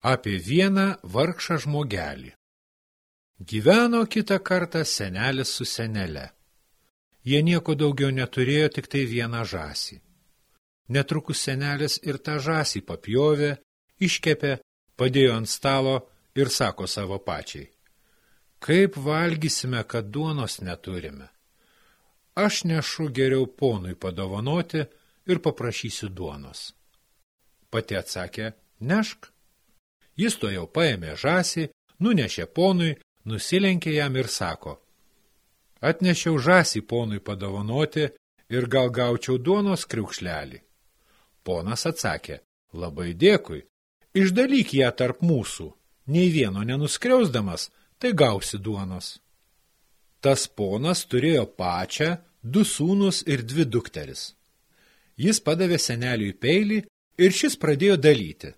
apie vieną vargšą žmogelį. Gyveno kitą kartą senelis su senele. Jie nieko daugiau neturėjo, tik tai vieną žasį. Netrukus senelis ir tą žasį papjovė, iškepė, padėjo ant stalo ir sako savo pačiai. Kaip valgysime, kad duonos neturime? Aš nešu geriau ponui padovanoti ir paprašysiu duonos. Pati atsakė, nešk. Jis to jau paėmė žasį, nunešė ponui, nusilenkė jam ir sako, atnešiau žasį ponui padovanoti ir gal gaučiau duonos kriukšlelį. Ponas atsakė, labai dėkui, išdalyk ją tarp mūsų, nei vieno nenuskriausdamas, tai gausi duonos. Tas ponas turėjo pačią, du sūnus ir dvi dukteris. Jis padavė seneliui peilį ir šis pradėjo dalyti.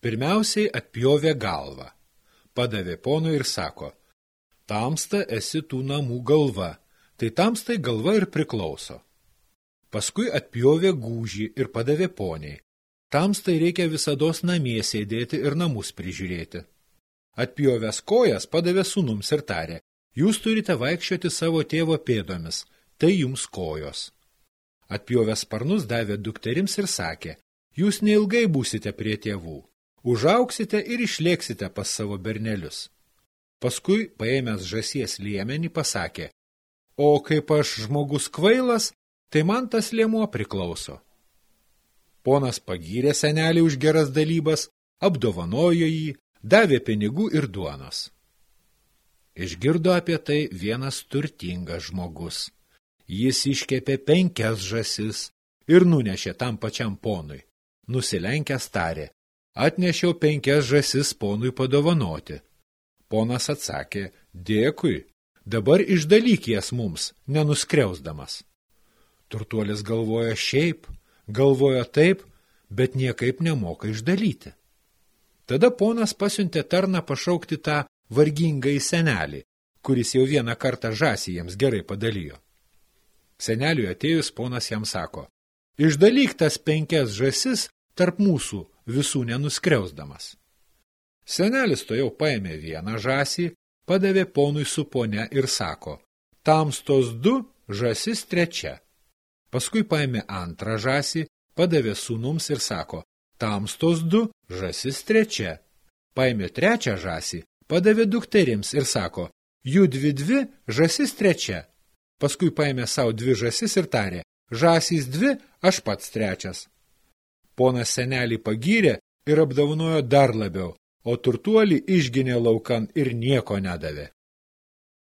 Pirmiausiai atpjovė galvą. Padavė ponui ir sako, tamsta esi tų namų galva, tai tamstai galva ir priklauso. Paskui atpjovė gūžį ir padavė poniai. Tamstai reikia visados namie sėdėti ir namus prižiūrėti. Atpjovęs kojas padavė sūnums ir tarė, jūs turite vaikščioti savo tėvo pėdomis, tai jums kojos. Atpjovęs sparnus davė dukterims ir sakė, jūs neilgai būsite prie tėvų užauksite ir išlėksite pas savo bernelius. Paskui, paėmęs žasies liemenį, pasakė, o kaip aš žmogus kvailas, tai man tas lėmuo priklauso. Ponas pagyrė senelį už geras dalybas, apdovanojo jį, davė pinigų ir duonos. Išgirdo apie tai vienas turtingas žmogus. Jis iškepė penkias žasis ir nunešė tam pačiam ponui. Nusilenkęs tarė, Atnešiau penkias žasis ponui padovanoti. Ponas atsakė, dėkui, dabar išdalyk jas mums, nenuskriausdamas. Turtuolis galvoja šiaip, galvoja taip, bet niekaip nemoka išdalyti. Tada ponas pasiuntė tarną pašaukti tą vargingą į senelį, kuris jau vieną kartą žasį jiems gerai padalijo. Seneliui atėjus ponas jam sako, išdalyk tas penkias žasis tarp mūsų visų nenuskriausdamas. Senelis to jau paėmė vieną žasį, padavė ponui su ponia ir sako, tamstos du, žasis trečia. Paskui paėmė antrą žasį, padavė sūnums ir sako, tamstos du, žasis trečia. Paėmė trečią žasį, padavė dukterims ir sako, jų dvi dvi, žasis trečia. Paskui paėmė savo dvi žasis ir tarė, žasys dvi, aš pats trečias. Ponas senelį pagyrė ir apdavanojo dar labiau, o turtuolį išginė laukan ir nieko nedavė.